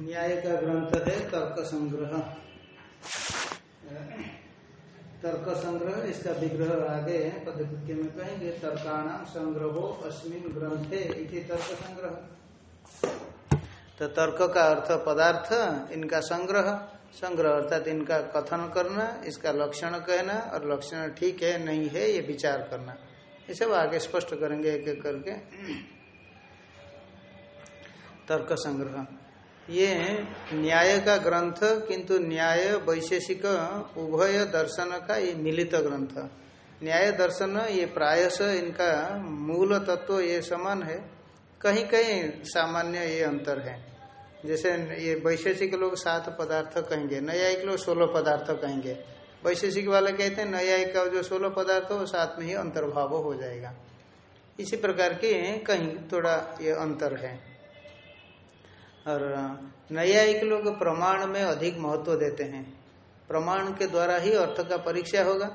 न्याय का ग्रंथ है तर्क संग्रह तर्क संग्रह इसका विग्रह आगे पदकृत्य में कहेंगे तर्काणाम संग्रहो अस्मिन ग्रंथे इति तर्क संग्रह तो तर्क का अर्थ पदार्थ, इनका संग्रह संग्रह अर्थात इनका कथन करना, इसका लक्षण कहना, और लक्षण ठीक है, नहीं है, ये विचार करना। ये सब आगे स्पष्ट करेंगे एक एक करके। तर्क संग्रह ये न्याय का ग्रंथ, किंतु न्याय वैशेषिक उभय दर्शन का ये मिलित ग्रंथ। न्याय दर्शन, ये प्रायश, इनका मूल तत्व ये समान है। कहीं कहीं सामान्य ये अंतर है। जैसे ये वैशेषिक लोग सात पदार्थ कहेंगे, न्यायिक लोग सोलह पदार्थ कहेंगे। वैशेषिक वाले कहते हैं, न्यायिक का जो सोलह पदार्थ हो साथ में ही अंतर्भाव हो जाएगा। इसी प्रकार के कहीं थोड़ा ये अंतर है। और न्यायिक लोग प्रमाण में अधिक महत्व देते हैं। प्रमाण के द्वारा ही अर्थ का परीक्षा होगा।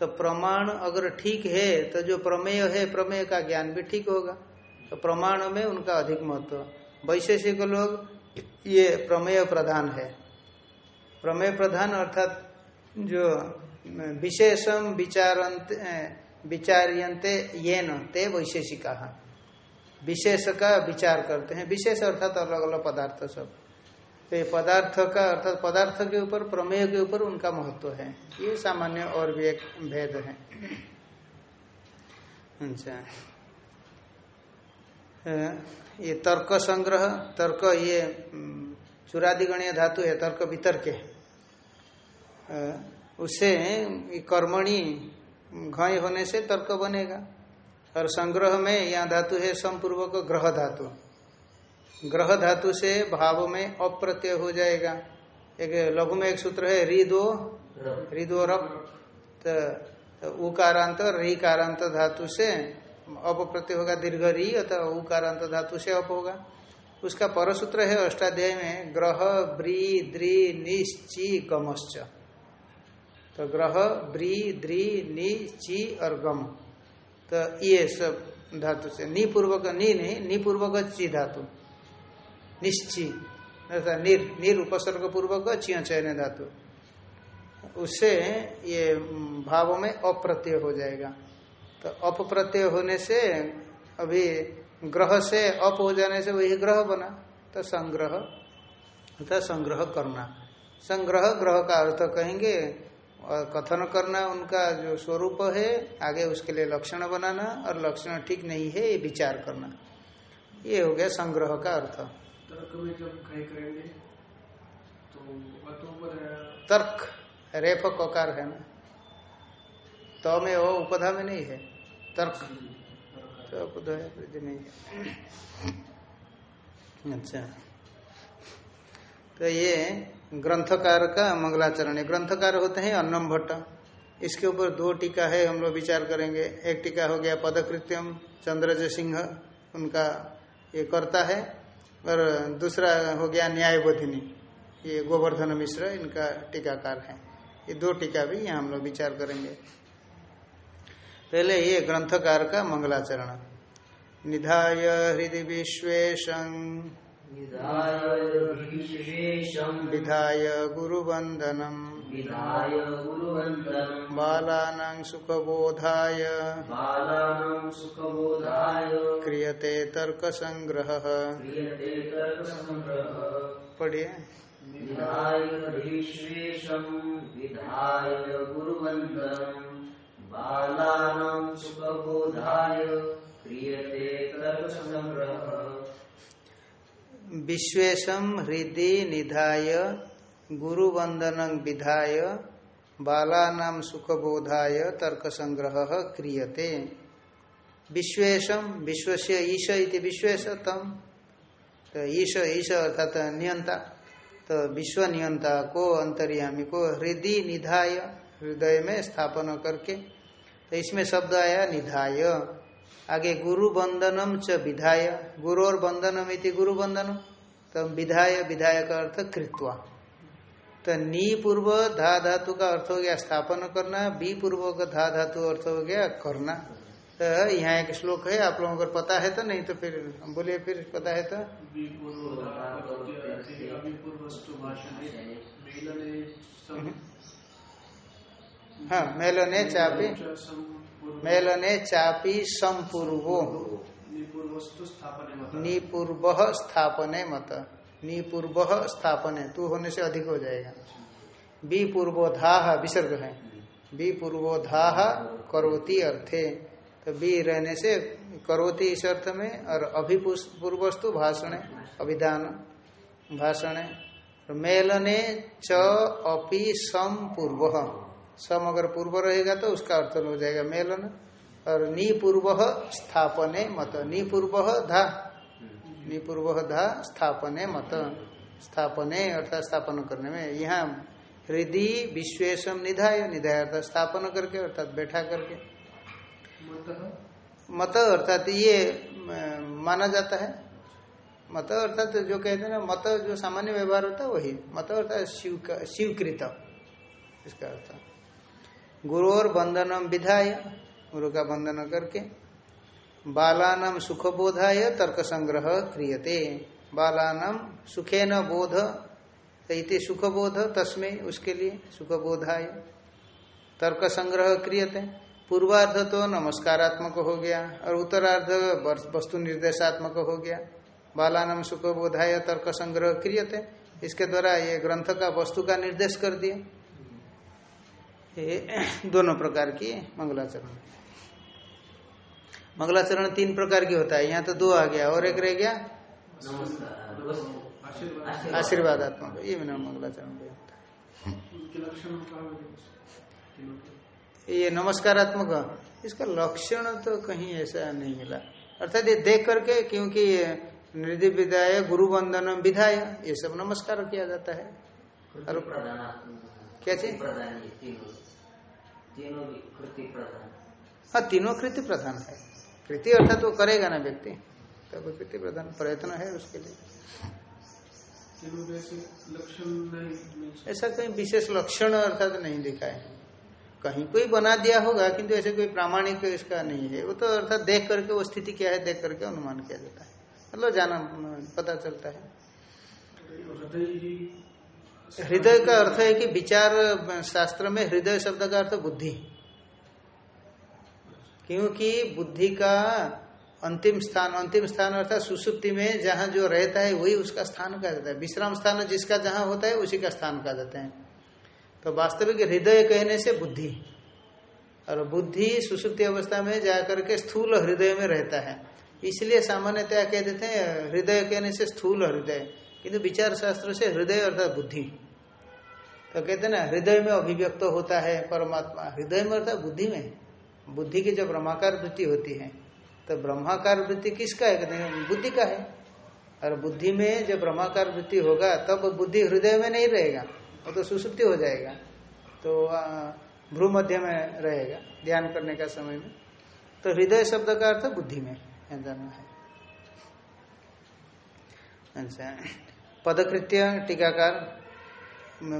तो प्रमाण अगर ठीक है तो जो प्रमेय है, प्रमेय का ज्ञान भी ठीक होगा। तो प्रमाण में उनका अधिक महत्व। वैशेषिक लोग, ये प्रमेय प्रधान है। प्रमेय प्रधान अर्थात जो विशेषम विचारंत विचार्यंते ये न ते वैशेषिका। विशेष का विचार करते हैं। विशेष अर्थात अलग अलग पदार्थ सब। तो ये पदार्थ का अर्थात पदार्थ के ऊपर, प्रमेय के ऊपर उनका महत्व है। ये सामान्य और भी एक भेद है। अच्छा। ये तर्क संग्रह, तर्क ये चुरादिगणीय धातु है, तर्क वितर्क उससे कर्मणि, घय होने से तर्क बनेगा। और संग्रह में यहाँ धातु है संपूर्वक ग्रह धातु। ग्रह धातु से भाव में अप्रत्यय हो जाएगा। एक लघु में एक सूत्र है रिदो रिदो रप। तो उकारांत रिकारांत धातु से अप प्रत्यय होगा दीर्घ री अथवा उकारांत धातु से अप होगा। उसका परसूत्र है अष्टाध्याय में ग्रह ब्री द्रि निश्ची गमश्च। तो ग्रह ब्री द्रि नि ची और गम। तो ये सब धातु से। निपूर्वक, नि नहीं, निपूर्वक ची धातु। निश्ची। निर निर उपसर्ग पूर्वक चिय चयन धातु। उससे ये भाव में अप्रत्यय हो जाएगा। तो अप्रत्यय होने से, अभी ग्रह से अप हो जाने से वही ग्रह बना। तो संग्रह, अर्थात संग्रह करना। संग्रह, ग्रह का अर्थ कहेंगे और कथन करना उनका जो स्वरूप है आगे उसके लिए लक्षण बनाना और लक्षण ठीक नहीं है ये विचार करना। ये हो गया संग्रह का अर्थ। तर्क में जब करेंगे तो तर्क रेफ ककार है ना? तो में वो उपधा में नहीं है तर्क। तो उपधा है नहीं है। अच्छा। तो ये ग्रंथकार का मंगलाचरण। ग्रंथकार होते हैं अन्नम भट्ट। इसके ऊपर दो टीका है, हम लोग विचार करेंगे। एक टीका हो गया पदकृत्यम चंद्रज सिंह, उनका ये करता है। और दूसरा हो गया न्याय बोधिनी ये गोवर्धन मिश्र, इनका टीकाकार है। ये दो टीका भी यहाँ हम लोग विचार करेंगे। पहले ये ग्रंथकार का मंगलाचरण। निधाय हृदय विश्वेशं। विधाय गुरुवन्दनम् विधाय गुरुवन्दनम् बालानां सुखबोधाय बालानां सुखबोधाय क्रियते तर्कसङ्ग्रहः क्रियते तर्कसङ्ग्रहः पढ़िए। विधाय विश्वेशम् विधाय गुरुवन्दनम् बालानां सुखबोधाय क्रियते तर्कसङ्ग्रहः विश्वेशम हृदय निधाय, गुरुवंदन विधाय बालानाम सुखबोधाय तर्क संग्रह क्रियते। विश्वेशम विश्वस्य ईश इति विश्वेशतम। तो ईश ईश अर्थात नियंता तो विश्व नियंता को अंतर्यामी को हृदय निधाय, हृदय में स्थापन करके। तो इसमें शब्द आया निधाय। आगे गुरु बंधनम च विधाय। गुरु और बंधनम इति गुरु बंधनम तो विधाय विधाय का अर्थ कृत्वा। तो नी पूर्व धा धातु का अर्थ हो गया स्थापन करना बी पूर्व का धा धातु अर्थ हो गया करना। तो यहाँ एक श्लोक है आप लोगों को पता है तो नहीं तो फिर बोलिए फिर पता है तो। हाँ मेलने चापी। मेलने चापी संपूर्वो। निपूर्व स्थापने मत। निपूर्व स्थापने। तू होने से अधिक हो जाएगा। बी विसर्ग है। बी पूर्वोधा करोति अर्थे। तो बी रहने से करोति इस अर्थ में, और अभिपूर्वस्तु भाषण, अभिधान भाषण। मेलने च अपि सम सम अगर पूर्व रहेगा तो उसका अर्थ हो जाएगा मेलन। और निपूर्व स्थापने मत। निपूर्व धा। निपूर्व धा स्थापने मत। स्थापने अर्थात स्थापन करने में। यहाँ हृदय विश्वेशम निधाय। निधाय अर्थात स्थापन करके अर्थात बैठा करके। मत अर्थात ये माना जाता है। मत अर्थात जो कहते हैं ना मत जो सामान्य व्यवहार होता है वही। मत अर्थात शिव का शिवकृत इसका अर्थ। गुरु और बंधनम विधाय गुरु का बंधन करके। बालानम सुखबोधाय, तर्क संग्रह क्रियते। बालानम सुखे न बोध, इति सुखबोध, तस्में उसके लिए सुखबोधाय। तर्क संग्रह क्रियते। पूर्वार्ध तो नमस्कारात्मक हो गया, और उत्तरार्ध वस्तु निर्देशात्मक हो गया। बालानम सुखबोधाय, तर्क संग्रह क्रियते। इसके द्वारा ये ग्रंथ का, वस्तु का निर्देश कर दिए। ये दोनों प्रकार की मंगलाचरण। मंगलाचरण तीन प्रकार की होता है। यहाँ तो दो आ गया और एक रह गया? आशीर्वादात्मक ये बिना मंगलाचरण ये नमस्कारात्मक। इसका लक्षण तो कहीं ऐसा नहीं मिला। अर्थात ये देख करके क्योंकि निधि विदाय गुरु वंदन विधाय ये सब नमस्कार किया जाता है। और क्या चीज़? हाँ तीनों कृति प्रधान है। कृति अर्थात वो करेगा ना व्यक्ति। तब तो कृति प्रधान प्रयत्न है उसके लिए। ऐसा कहीं विशेष लक्षण अर्थात नहीं दिखा है। कहीं कोई बना दिया होगा किंतु ऐसे कोई प्रामाणिक इसका नहीं है। वो तो अर्थात देख करके वो स्थिति क्या है देख करके अनुमान किया जाता है। मतलब जाना पता चलता है हृदय का अर्थ है कि विचार शास्त्र में हृदय शब्द का अर्थ बुद्धि। क्योंकि बुद्धि का अंतिम स्थान अंतिम स्थान अर्थात सुसुप्ति में जहाँ जो रहता है वही उसका स्थान कहा जाता है। विश्राम स्थान जिसका जहाँ होता है उसी का स्थान कहा जाता है। तो वास्तविक हृदय कहने से बुद्धि। और बुद्धि सुसुप्ति अवस्था में जाकर के स्थूल हृदय में रहता है। इसलिए सामान्यतया कह देते हैं, हृदय कहने से स्थूल हृदय। किंतु विचार शास्त्र से हृदय अर्थात बुद्धि। तो कहते ना, हृदय में अभिव्यक्त होता है परमात्मा। हृदय में अर्थात बुद्धि में। बुद्धि की जब ब्रह्माकार वृत्ति होती है तो ब्रह्माकार वृत्ति किसका है? कहते हैं, बुद्धि का है। और बुद्धि में जब ब्रह्माकार वृत्ति होगा, तब बुद्धि हृदय में नहीं रहेगा, वो तो सुसुप्ति हो जाएगा। तो भ्रू मध्य में रहेगा, ध्यान करने का समय में। तो हृदय शब्द का अर्थ बुद्धि में। जाना है। अच्छा पदकृत्य टीकाकार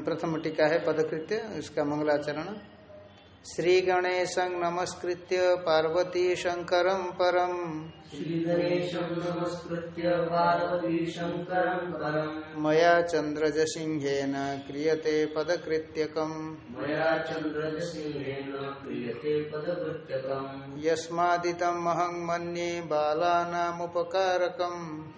प्रथम टीका है पदकृत्य उसका मंगलाचरण। श्री गणेश नमस्कृत्य पार्वती शंकर परम। मया चंद्रजसिंहेन क्रियते पदकृत्यकम्। मया चंद्रजसिंहेन क्रियते पदकृत्यकम्। यस्मादिदमहं मन्ये बालानामुपकारकम्।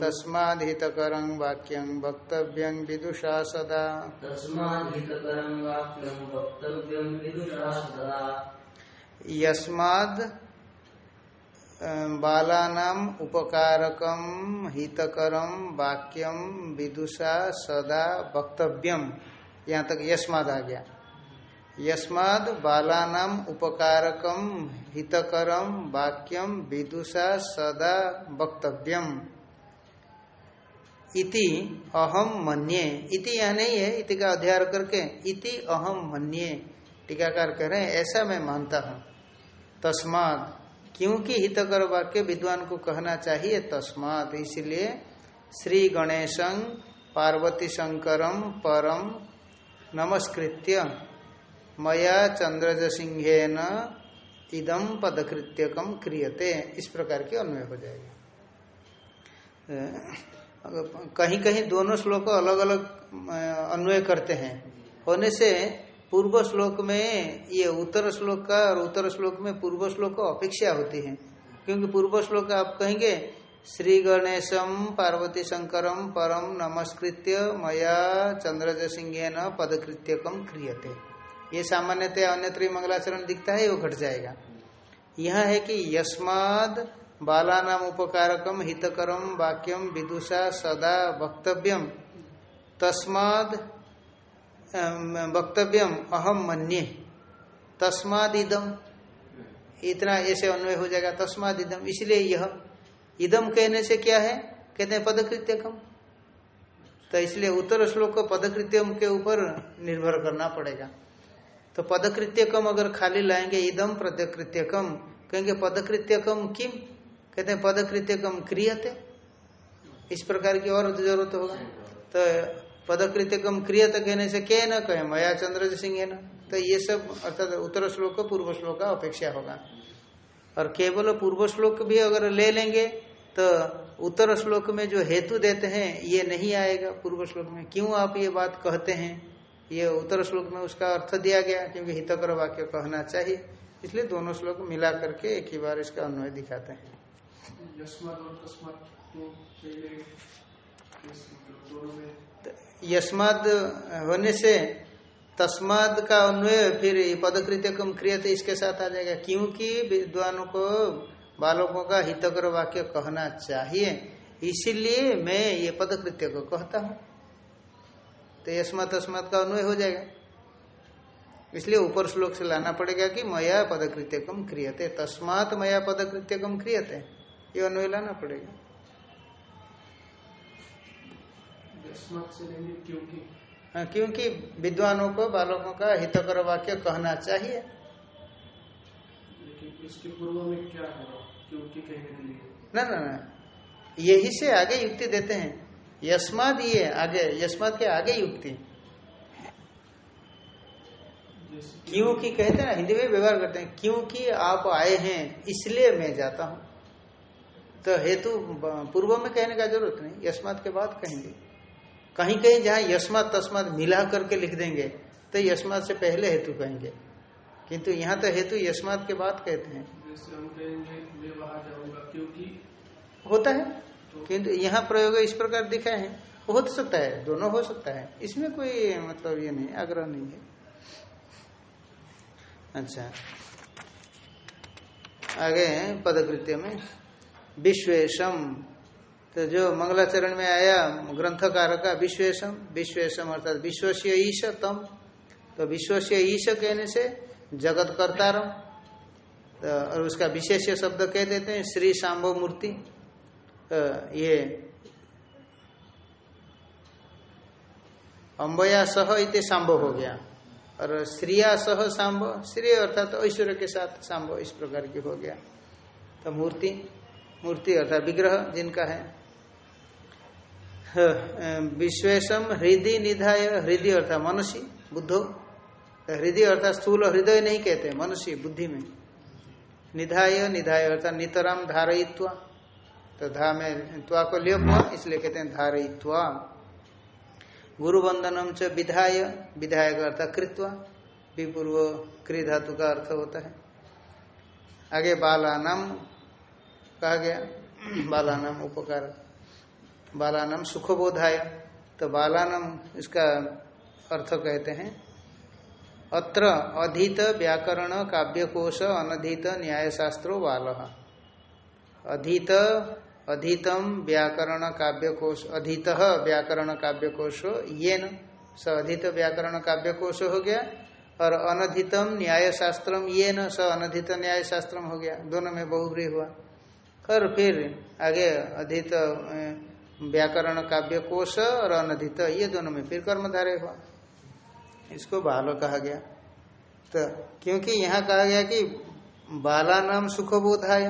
तस्मादितकरं वाक्यं वक्तव्यं विदुषा सदा। तस्मादितकरं वाक्यं वक्तव्यं विदुषा सदा। यस्माद बालानाम उपकारकम हितकरम वाक्यम विदुषा, सदा वक्तव्यम यहाँ तक यस्माद आ गया। यस्माद, बालानाम उपकारकम हितकरम वाक्यम विदुषा, सदा, वक्तव्यम। इति अहम मन्ये। इति यह नहीं है, इति का अध्ययन करके इति अहम मन्ये। टीकाकार कह रहे हैं, ऐसा मैं मानता हूँ। तस्मात। क्योंकि हितकर वाक्य विद्वान को कहना चाहिए तस्मात। इसलिए श्री गणेशं पार्वती शंकरम परम नमस्कृत्य। मया चंद्रज सिंहेन इदम पदकृत्यकम क्रियते। इस प्रकार के अन्वय हो जाएगा। कहीं कहीं दोनों श्लोक अलग अलग अन्वय करते हैं। होने से पूर्व श्लोक में ये उत्तर श्लोक का और उत्तर श्लोक में पूर्व श्लोक अपेक्षा होती है। क्योंकि पूर्व श्लोक आप कहेंगे, श्री गणेशम पार्वती शंकरम परम नमस्कृत्य मया चंद्रज सिंह पदकृत्यकम क्रियते। ये सामान्यतः अन्यत्र मंगलाचरण दिखता है, वो घट जाएगा। यह है कि यस्माद बालानाम उपकारकम हितकरम वाक्यम विदुषा सदा वक्तव्यम तस्माद वक्तव्यम अहम मन्ये। तस्माद इदम इतना ऐसे अन्वय हो जाएगा तस्माद इदम इसलिए यह इदम कहने से क्या है? कहते हैं पदकृत्यकम। तो इसलिए उत्तर श्लोक को पदकृत्यम के ऊपर निर्भर करना पड़ेगा। तो पदकृत्यकम अगर खाली लाएँगे, इदम पदकृत्यकम कहेंगे पदकृत्यकम किम? कहते हैं पदकृत्य कम क्रियते। इस प्रकार की और ज़रूरत होगा। तो पदकृत्य कम क्रियत कहने से क्या? न कहे मया चंद्र सिंह है ना तो ये सब, अर्थात उत्तर श्लोक पूर्व श्लोक का अपेक्षा होगा। और केवल पूर्व श्लोक भी अगर ले लेंगे तो उत्तर श्लोक में जो हेतु देते हैं, ये नहीं आएगा पूर्व श्लोक में। क्यों आप ये बात कहते हैं? ये उत्तर श्लोक में उसका अर्थ दिया गया, क्योंकि हितकर वाक्य कहना चाहिए। इसलिए दोनों श्लोक मिला करके एक ही बार इसका अन्वय दिखाते हैं। यस्माद होने से तस्माद का अन्वय फिर पदकृत्य कम क्रियते, इसके साथ आ जाएगा। क्योंकि विद्वानों को, बालकों का हितकर वाक्य कहना चाहिए, इसीलिए मैं ये पदकृत्य को कहता हूँ। तो यस्मात तस्मात का अन्वय हो जाएगा। इसलिए ऊपर श्लोक से लाना पड़ेगा कि मया पदकृत्य कम क्रियते, तस्मात मया पदकृत्य कम क्रियते। ये अन्वय लाना पड़ेगा। क्योंकि हाँ क्योंकि विद्वानों को बालकों का हितकर वाक्य कहना चाहिए। लेकिन इसके पूर्व में क्या क्योंकि कहने के लिए ना ना ना। यही से आगे युक्ति देते हैं। यस्माद ये आगे यस्माद के आगे युक्ति। क्योंकि कहते हैं ना हिंदी में व्यवहार करते हैं क्योंकि आप आए हैं इसलिए मैं जाता हूँ। तो हेतु पूर्व में कहने का ज़रूरत नहीं यशमात के बाद कहेंगे। कहीं कहीं जहाँ यशमात तस्मात मिला करके लिख देंगे तो यशमात से पहले हेतु कहेंगे। किंतु यहाँ तो हेतु यशमात के बाद कहते हैं। क्योंकि होता है। किंतु यहाँ प्रयोग इस प्रकार दिखाए हैं। हो तो सकता है दोनों हो सकता है। इसमें कोई मतलब ये नहीं आग्रह नहीं है। अच्छा। आगे पदकृत्य में। विश्वेशम तो जो मंगलाचरण में आया ग्रंथकार का विश्वेशम विश्वेशम अर्थात विश्वस्य ईश तम तो विश्वस्य ईश कहने से जगत कर्तारम तो और उसका विशेष शब्द कह देते हैं, श्री सांभो मूर्ति। तो ये अम्बया सह इत सांभो हो गया। और श्रिया सह सांभो श्री अर्थात तो ऐश्वर्य के साथ सांभो इस प्रकार की हो गया। तो मूर्ति मूर्ति अर्थात विग्रह जिनका है। विश्वेशम हृदय निधाय हृदय अर्थात मनुष्य, बुद्धो। हृदय अर्थात स्थूल हृदय नहीं कहते, मनुष्य, बुद्धि में। निधाय निधाय अर्थात नितराम धारयित्वा। तो धा में त्वा को लियो इसलिए कहते हैं धारयित्वा। गुरु वंदनम च विधाय विधाय का अर्थ कृत्वा। विपूर्व क्री धातु का अर्थ होता है। आगे बालानाम कहा गया। बालानाम उपकार। बालानाम सुखबोधाय। तो बालानाम इसका अर्थ कहते हैं, अत्र अधीत व्याकरण काव्यकोश अनधीत न्यायशास्त्रो बाल। अधीत, अधीतम व्याकरण काव्यकोश, अधीत व्याकरण काव्यकोश ये न स अधीत व्याकरण काव्यकोश हो गया, और अनधितम न्यायशास्त्रम ये न स अनधित न्यायशास्त्रम हो गया। दोनों में बहुग्री हुआ। और फिर आगे अधित व्याकरण काव्य कोश और अनधित ये दोनों में फिर कर्मधारे हुआ। इसको बाल कहा गया। तो क्योंकि यहाँ कहा गया कि बाला नाम सुखबोधाय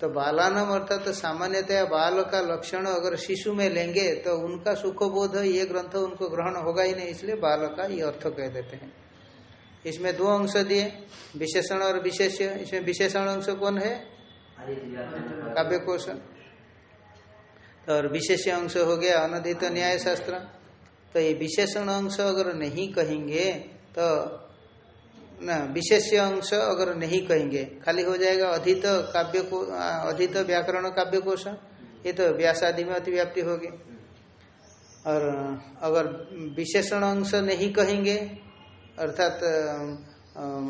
तो बाला नाम अर्थात तो सामान्यतया बाल का लक्षण अगर शिशु में लेंगे तो उनका सुखबोध ये ग्रंथ उनको ग्रहण होगा ही नहीं इसलिए बाल का ये अर्थ कह देते हैं। इसमें दो अंश दिए विशेषण और विशेष्य। इसमें विशेषण अंश कौन है? काव्य कोश। और विशेष अंश हो गया अनधित न्याय शास्त्र। तो ये विशेषण अंश अगर नहीं कहेंगे तो ना, विशेष अंश अगर नहीं कहेंगे, खाली हो जाएगा अधित काव्य को अधित व्याकरण काव्य कोश। ये तो व्यासादि में अतिव्याप्ति होगी। और अगर विशेषण अंश नहीं कहेंगे, अर्थात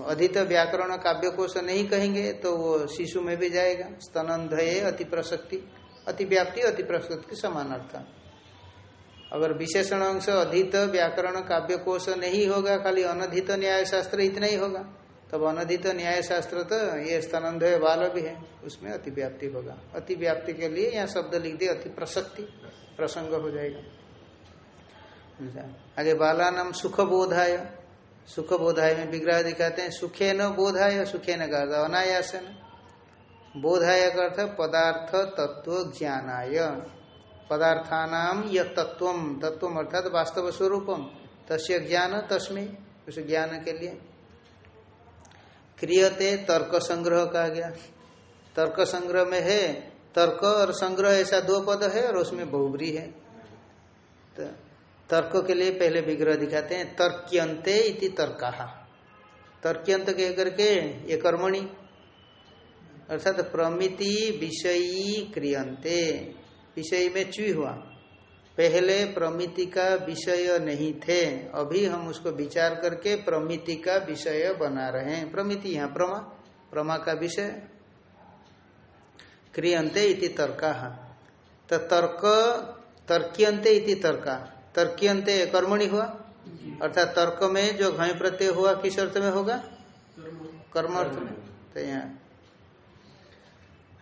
अधित व्याकरण काव्य कोश नहीं कहेंगे तो वो शिशु में भी जाएगा। स्तनंधये अति प्रसक्ति अतिव्याप्ति अति प्रसक्ति के समान अर्थ। अगर विशेषण अंश अधित, व्याकरण काव्य कोश नहीं होगा, खाली अनधित न्याय शास्त्र इतना ही होगा। तब अनधित न्याय शास्त्र तो ये स्तनंधय बाल भी है, उसमें अतिव्याप्ति होगा। अतिव्याप्ति के लिए यहाँ शब्द लिख दिए अति प्रसक्ति प्रसंग हो जाएगा। आगे बाला नाम सुख बोधाय सुख बोधाय में विग्रह दिखाते हैं सुखे न बोधाय सुखे न का अनायास बोधाय अर्थ पदार्थ तत्व ज्ञानाय। पदार्थानाम य तत्व तत्व अर्थात वास्तव स्वरूपम तस्य ज्ञान तस्में, उस ज्ञान के लिए। क्रियते तर्क संग्रह कहा गया। तर्क संग्रह में है, तर्क और संग्रह ऐसा दो पद है और उसमें बहुबरी है। तो तर्क के लिए पहले विग्रह दिखाते हैं तर्क्यंते इति तर्का। तर्क्यंत कह करके ये कर्मणि अर्थात प्रमिति विषयी क्रियंते विषय में चुई हुआ। पहले प्रमिति का विषय नहीं थे अभी हम उसको विचार करके प्रमिति का विषय बना रहे हैं। प्रमिति यहाँ प्रमा। प्रमा का विषय। क्रियंते इति तर्का। तो तर्क तर्क्यंते इति तर्का। तर्क्यंते कर्मणि हुआ। अर्थात तर्क में जो घय प्रत्यय हुआ किस अर्थ में होगा? कर्म अर्थ में। तो यहाँ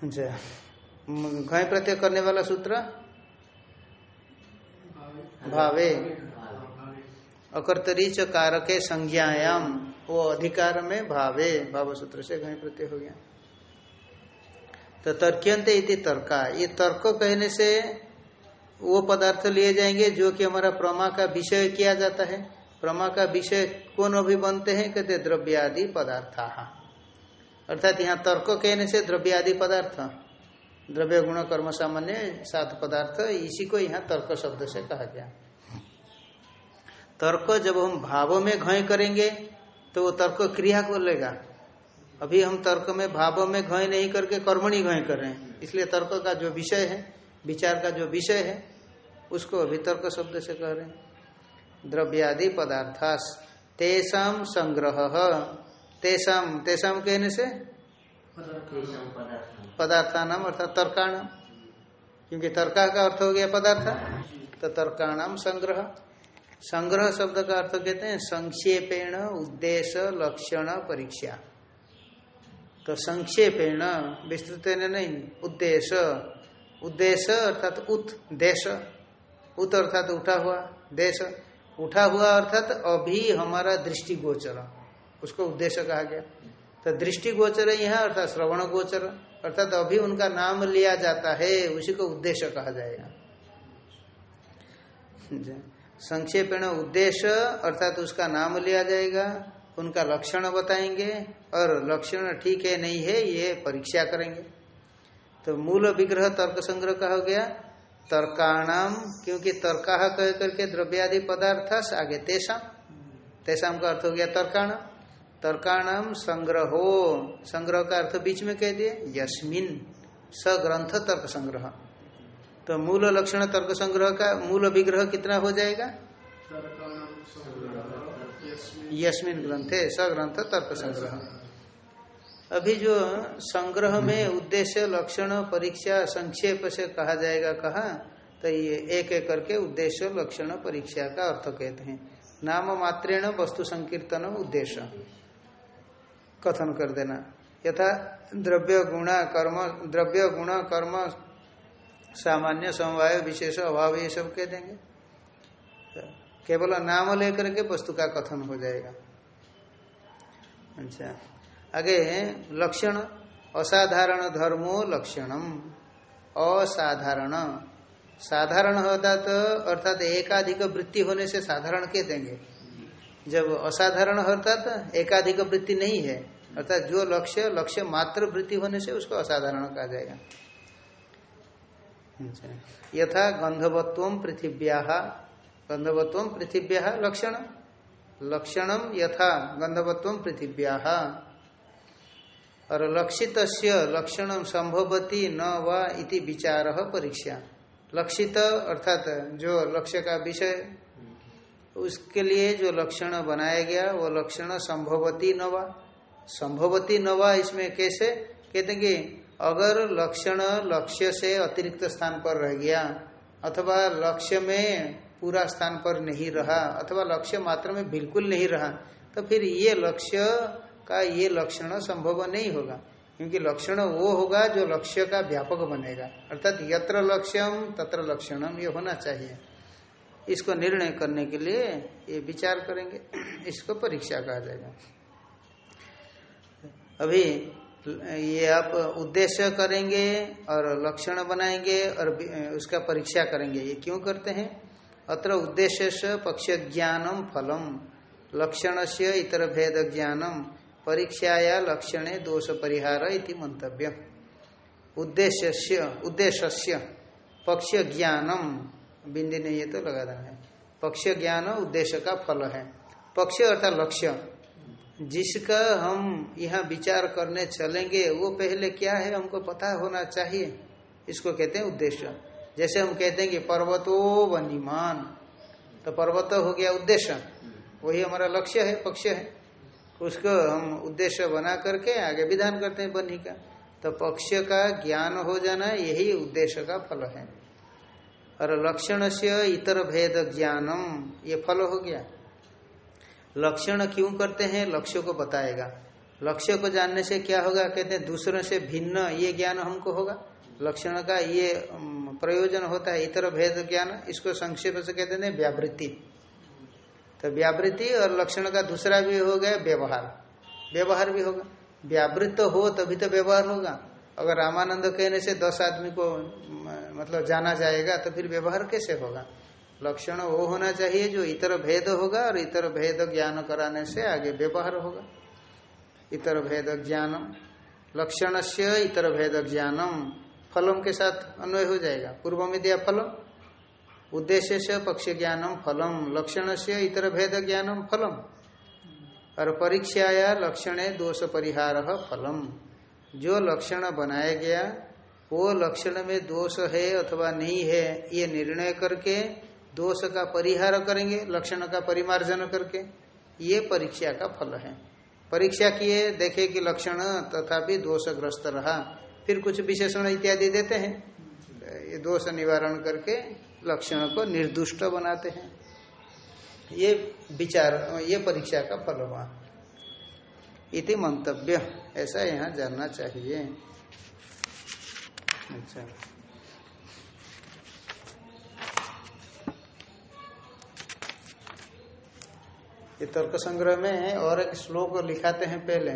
अच्छा घय प्रत्यय करने वाला सूत्र? भावे। अकर्तरी च कारके संज्ञायाम। वो अधिकार में भावे। भाव सूत्र से घय प्रत्यय हो गया। तो तर्क्यंत इति तर्का। ये तर्क कहने से वो पदार्थ लिए जाएँगे जो कि हमारा प्रमा का विषय किया जाता है। प्रमा का विषय कौन अभी बनते हैं? कहते द्रव्यादि पदार्थ। अर्थात यहाँ तर्क कहने से द्रव्यादि पदार्थ, द्रव्य गुण कर्म सामान्य सात पदार्थ, इसी को यहाँ तर्क शब्द से कहा गया। तर्क जब हम भाव में घय करेंगे तो वो तर्क क्रिया को लेगा। अभी हम तर्क में भाव में घय नहीं करके कर्मणि घय कर रहे हैं। इसलिए तर्क का जो विषय है, विचार का जो विषय है, उसको अभी तर्क शब्द से कह रहे हैं। द्रव्यादि पदार्थास तेसाम संग्रह। तेसाम तेसाम कहने से? पदार्थानाम अर्थात तर्काणाम। क्योंकि तर्का का अर्थ हो गया पदार्थ। तो तर्काणाम संग्रह। संग्रह शब्द का अर्थ कहते हैं संक्षेपेण उद्देश्य लक्षण परीक्षा। तो संक्षेपेण विस्तृत नहीं? उद्देश्य। उद्देश्य अर्थात उत देश। उत अर्थात उठा हुआ देश। उठा हुआ अर्थात अभी हमारा दृष्टि गोचर उसको उद्देश्य कहा गया। तो दृष्टि गोचर यहाँ अर्थात श्रवण गोचर, अर्थात अभी उनका नाम लिया जाता है, उसी को उद्देश्य कहा जाएगा। संक्षेपण उद्देश्य, अर्थात उसका नाम लिया जाएगा, उनका लक्षण बताएँगे, और लक्षण ठीक है, नहीं है, ये परीक्षा करेंगे। तो मूल विग्रह तर्क संग्रह का हो गया, तर्काणाम, क्योंकि तर्का कह करके द्रव्यादि पदार्थ आगे तेषाम। तेषाम का अर्थ हो गया तर्काणाम तर्काणाम संग्रहो। संग्रह का अर्थ बीच में कह दिए, यस्मिन स ग्रंथ तर्क संग्रह। तो मूल लक्षण तर्क संग्रह का मूल विग्रह कितना हो जाएगा? यस्मिन ग्रंथे स ग्रंथ तर्क संग्रह। अभी जो संग्रह में उद्देश्य, लक्षण, परीक्षा, संक्षेप से कहा जाएगा, कहा तो ये एक एक करके उद्देश्य, लक्षण, परीक्षा का अर्थ कहते हैं। नाम मात्रेण वस्तु संकीर्तन उद्देश्य। कथन कर देना। यथा द्रव्य गुण कर्म, द्रव्य गुण कर्म, सामान्य समवाय, विशेष अभाव, ये सब कह देंगे। केवल नाम लेकर के वस्तु का कथन हो जाएगा। अच्छा। आगे, लक्षण, असाधारण धर्मो लक्षणम। असाधारण। साधारण होता तो अर्थात एकाधिक वृत्ति होने से साधारण कह देंगे। जब असाधारण अर्थात एकाधिक वृत्ति नहीं है। अर्थात जो लक्ष्य लक्ष्य मात्र वृत्ति होने से उसको असाधारण कहा जाएगा। यथा गंधवत्व पृथिव्या गंधवत्व पृथिव्या लक्षण। लक्षणम यथा गंधवत्व पृथिव्या। और लक्षित लक्षण संभवती न वा इति विचार परीक्षा। लक्षित अर्थात जो लक्ष्य का विषय, उसके लिए जो लक्षण बनाया गया, वो लक्षण संभवती नवा संभवती नवा इसमें कैसे? कहते हैं कि अगर लक्षण लक्ष्य से अतिरिक्त स्थान पर रह गया, अथवा लक्ष्य में पूरा स्थान पर नहीं रहा, अथवा लक्ष्य मात्र में बिल्कुल नहीं रहा तो फिर ये लक्ष्य का ये लक्षण संभव नहीं होगा। क्योंकि लक्षण वो होगा जो लक्ष्य का व्यापक बनेगा। अर्थात यत्र लक्ष्यम, तत्र लक्षणम, ये होना चाहिए। इसको निर्णय करने के लिए ये विचार करेंगे। इसको परीक्षा कहा जाएगा। अभी, ये आप उद्देश्य करेंगे और लक्षण बनाएँगे और उसका परीक्षा करेंगे। ये क्यों करते हैं? अत्र उद्देश्य से पक्ष ज्ञानम फलम लक्षण से इतर भेद ज्ञानम, परीक्षाया लक्षण दोष परिहार इति मंतव्य उद्देश्य उद्देश्य पक्ष ज्ञानम बिंदी ने ये तो लगा देना है। पक्ष ज्ञान उद्देश्य का फल है। पक्ष अर्थात लक्ष्य। जिसका हम यहाँ विचार करने चलेंगे, वो पहले क्या है हमको पता होना चाहिए। इसको कहते हैं उद्देश्य। जैसे हम कहते हैं कि पर्वतो वनिमान तो पर्वत हो गया उद्देश्य। वही हमारा लक्ष्य है पक्ष है। उसको हम उद्देश्य बना करके आगे विधान करते हैं बनी का। तो पक्ष का ज्ञान हो जाना यही उद्देश्य का फल है। और लक्षण से इतर भेद ज्ञानम, ये फल हो गया। लक्षण क्यों करते हैं? लक्ष्य को बताएगा। लक्ष्य को जानने से क्या होगा? कहते हैं, दूसरों से भिन्न ये ज्ञान हमको होगा। लक्षण का ये प्रयोजन होता है, इतर भेद ज्ञान, इसको संक्षेप से कहते हैं व्यावृत्ति। तो व्यावृत्ति और लक्षण का दूसरा भी हो गया व्यवहार। व्यवहार भी होगा। व्यावृत्त हो तभी तो व्यवहार होगा। अगर रामानंद कहने से दस आदमी को मतलब जाना जाएगा तो फिर व्यवहार कैसे होगा? लक्षण वो होना चाहिए जो इतर भेद होगा और इतर भेद ज्ञान कराने से आगे व्यवहार होगा। इतर भेद ज्ञानम लक्षण से इतर भेद ज्ञानम फलों के साथ अन्वय हो जाएगा। पूर्व में दिया फलम, उद्देश्य से पक्ष ज्ञानम फलम लक्षण से इतर भेद ज्ञानम फलम, और परीक्षाया लक्षण दोष परिहार फलम। जो लक्षण बनाया गया, वो लक्षण में दोष है अथवा नहीं है, ये निर्णय करके दोष का परिहार करेंगे, लक्षण का परिमार्जन करके, ये परीक्षा का फल है। परीक्षा किए, देखे कि लक्षण तथापि दोषग्रस्त रहा। फिर कुछ विशेषण इत्यादि देते हैं। ये दोष निवारण करके लक्षण को निर्दुष्ट बनाते हैं। ये विचार, ये परीक्षा का फल हुआ। इति मंतव्य, ऐसा यहाँ जानना चाहिए। अच्छा। ये तर्क संग्रह में और एक श्लोक लिखाते हैं पहले।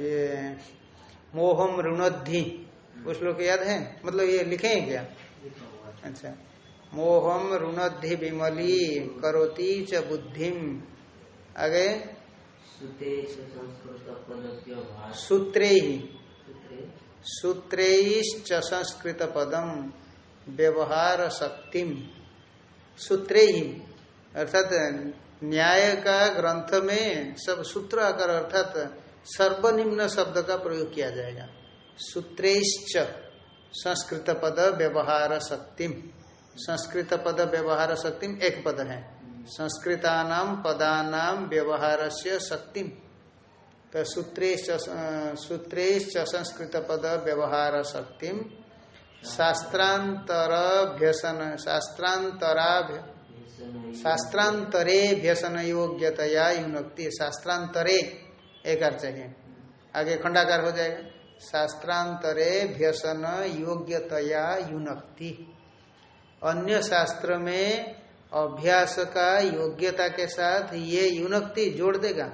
ये मोहम ऋणोद्धि वो श्लोक याद है? मतलब ये लिखे हैं क्या? अच्छा। मोहम ऋणोद्धि विमली करोती च बुद्धिम। आगे। सूत्रे ही सूत्रे। संस्कृत पदम। व्यवहार शक्तिम। सूत्रे ही अर्थात न्याय का ग्रंथ में सब सूत्र आकर अर्थात सर्वनिम्न शब्द का प्रयोग किया जाएगा। सूत्रेश्च, संस्कृत पद व्यवहार शक्तिम। संस्कृत पद व्यवहार शक्तिम एक पद है। संस्कृतानाम पदानाम व्यवहार से शक्तिम। तो सूत्रेश्च संस्कृत पद व्यवहार शक्तिम। शास्त्रांतरभ्यसन, शास्त्रांतराभ्य शास्त्रांतरे व्यसन योग्यतया युनक्ति। शास्त्रांतरे, एक चाहिए आगे खंडाकार हो जाएगा। शास्त्रांतरे व्यसन योग्यतया युनक्ति। अन्य शास्त्र में अभ्यास का योग्यता के साथ ये युनक्ति जोड़ देगा।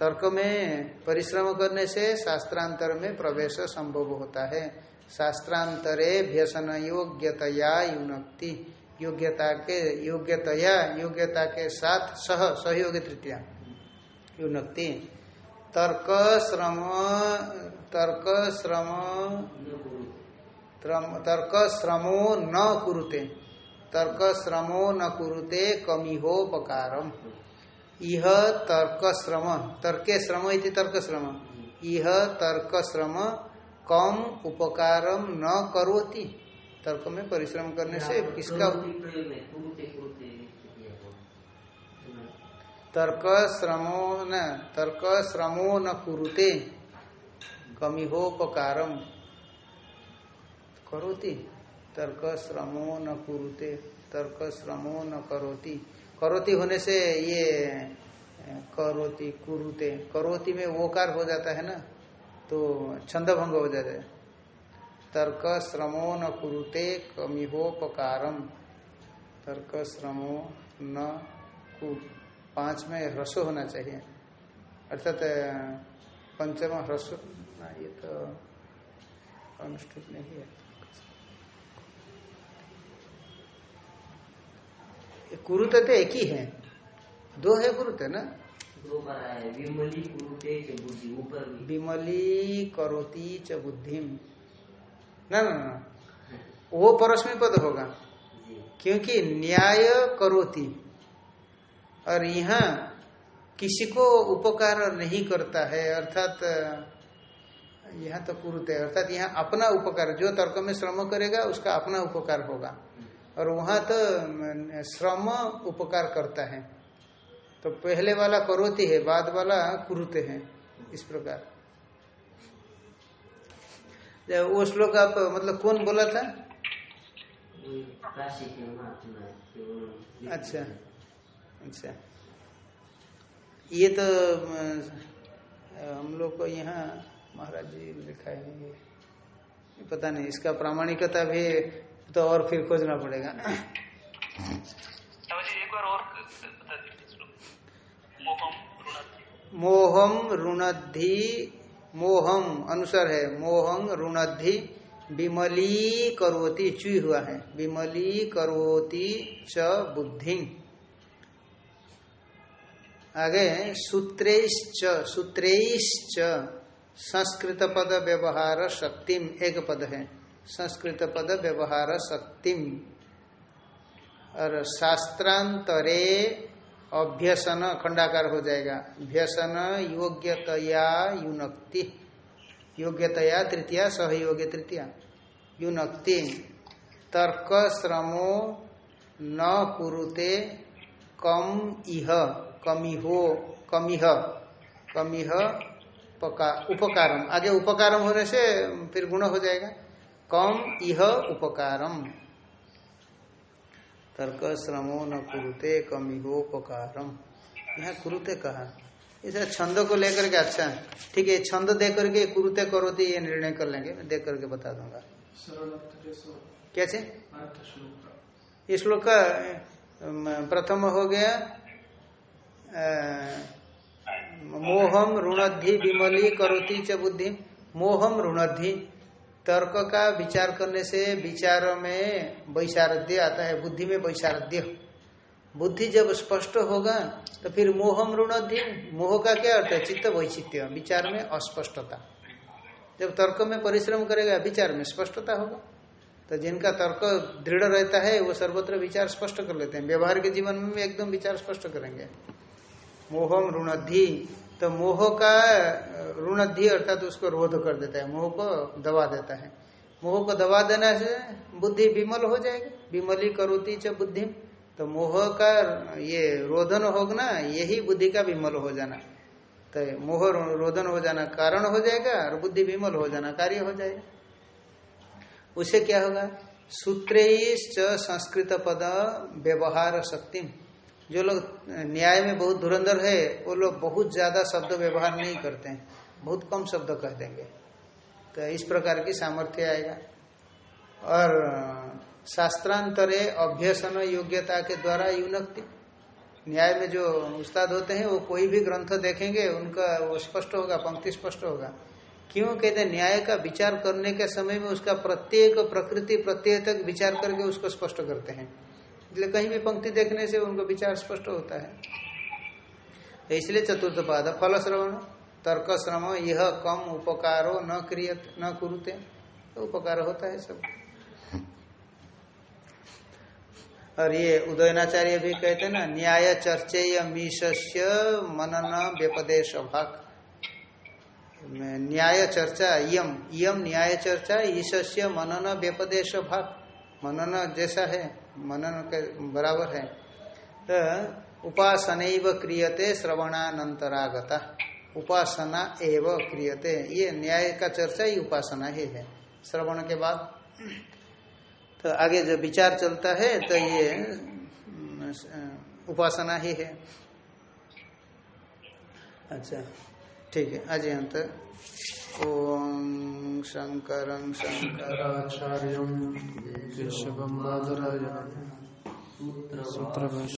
तर्क में परिश्रम करने से शास्त्रांतर में प्रवेश संभव होता है। शास्त्रांतरे व्यसन योग्यतया युनक्ति। योग्यता के योग्यतया, योग्यता के साथ सह, सहयोग तृतीया। युनक्ति तर्क, श्रम तर्क श्रम तर्क, श्रमो न कुरुते। तर्क, श्रमो न कुरुते, कमिहोपकारम। इह, तर्क, श्रम। तर्के श्रम इति तर्क श्रम। इह, तर्क, श्रम, कम, उपकारम न करोति। तर्क में परिश्रम करने से किसका। तर्क श्रमो न तर्क श्रमो न कुरुते कमिहोपकारम करोति तर्क श्रमो न कुरुते तर्क श्रमो न करोति। करोति होने से ये करोति कुरुते करोति में वोकार हो जाता है ना तो छंद भंग हो जाता है। तर्क श्रमो न कुरुते कमिहोपकारम तर्क श्रमो न कु पाँच में ह्रस्व होना चाहिए। अर्थात पंचम ह्रस्व ना, ये तो अनुष्ठित नहीं है। कुरुत तो एक ही है। दो है कुरुत ना? दो बार विमली कुरुते के बुद्धि विमली करोति च बुद्धिम ना ना ना। वो परस्मी पद होगा। क्योंकि न्याय करोती। और यहाँ किसी को उपकार नहीं करता है, अर्थात, यहाँ तो कुरुत है। अर्थात यहाँ अपना उपकार, जो तर्क में श्रम करेगा, उसका अपना उपकार होगा। और वहाँ तो श्रम उपकार करता है। तो पहले वाला करोती है, बाद वाला कुरुते है, इस प्रकार। वो श्लोक आप मतलब कौन बोला था? अच्छा अच्छा। ये तो हम लोग को यहाँ महाराज जी लिखा है। ये पता नहीं इसका प्रामाणिकता भी तो और फिर खोजना पड़ेगा। एक बार और बता मोहम ऋणार्थी मोहम अनुसार है मोहम ऋणद्धि विमली करोति चुई हुआ है विमली करोति च बुद्धि। आगे, सूत्रेश्च सूत्रेश्च संस्कृत पद व्यवहार शक्तिम एक पद है संस्कृत पद व्यवहार शक्तिम और शास्त्रांतरे अभ्यसन खंडाकार हो जाएगा। अभ्यसन योग्यतया युनक्ति। योग्यतया तृतीया सहयोग्य तृतीया। युनक्ति। तर्क श्रमो न कुरुते कम इह, कमिहो, कमिह। कमिह पका, उपकारम। आगे उपकारम होने से फिर गुण हो जाएगा। कम इह उपकारम। तर्क श्रमो न कुरुते कमिहोपकारम यहाँ कुरुते कहा? इसे छंद को लेकर के अच्छा ठीक है, छंद दे करके कुरुते करोती, ये निर्णय कर लेंगे। मैं देख करके बता दूँगा। कैसे अर्थ श्लोक का प्रथम हो गया मोहम ऋणद्धि विमली करोती च बुद्धि। मोहम ऋणद्धि तर्क का विचार करने से विचार में वैशारध्य आता है, बुद्धि में वैशारध्य। बुद्धि जब स्पष्ट होगा तो फिर मोहम ऋणद्धि मोह का क्या अर्थ है? चित्त वैचित्य विचार में अस्पष्टता। जब तर्क में परिश्रम करेगा, विचार में स्पष्टता होगा। तो जिनका तर्क दृढ़ रहता है, वो सर्वत्र विचार स्पष्ट कर लेते हैं। व्यवहार के जीवन में भी एकदम विचार स्पष्ट करेंगे। मोहम ऋणद्धि तो मोह का ऋणद्धि अर्थात उसको रोध कर देता है, मोह को दबा देता है। मोह को दबा देने से बुद्धि विमल हो जाएगी। विमली करोती च बुद्धि। तो मोह का ये रोधन होगा ना, यही बुद्धि का विमल हो जाना। तो मोह रोधन हो जाना कारण हो जाएगा और बुद्धि विमल हो जाना कार्य हो जाएगा। उसे क्या होगा? सूत्रे संस्कृत पद व्यवहार शक्ति जो लोग न्याय में बहुत धुरंधर है, वो लोग बहुत ज़्यादा शब्द व्यवहार नहीं करते हैं। बहुत कम शब्द कह देंगे। तो इस प्रकार की सामर्थ्य आएगा। और शास्त्रांतरे अभ्यसन योग्यता के द्वारा युनक्ति। न्याय में जो उस्ताद होते हैं, वो कोई भी ग्रंथ देखेंगे, उनका वो स्पष्ट होगा, पंक्ति स्पष्ट होगा। क्यों? कहते न्याय का विचार करने के समय में उसका प्रत्येक प्रकृति प्रत्यय तक विचार करके उसको स्पष्ट करते हैं। इसलिए कहीं भी पंक्ति देखने से उनको विचार स्पष्ट होता है। इसलिए चतुर्थ पाद, फल श्रवण, तर्क श्रम, यह कम उपकारो न क्रियत, न कुरुते तो उपकार होता है सब। और ये उदयनाचार्य भी कहते हैं ना, न्याय चर्चेय मीशस्य मनन व्यपदेश भाग। न्याय चर्चा यम यम न्याय चर्चा, ईशस्य मनन व्यपदेश भाग। मनन जैसा है, मनन के बराबर है। तो उपासन क्रियते श्रवणानंतरागता। उपासना एव क्रियते। ये न्याय का चर्चा ही उपासना ही है, श्रवण के बाद। तो आगे जो विचार चलता है तो ये उपासना ही है। अच्छा ठीक है आज तक ओम शंकर शंकराचार्यं केशवं सूत्र सूत्रभाष्य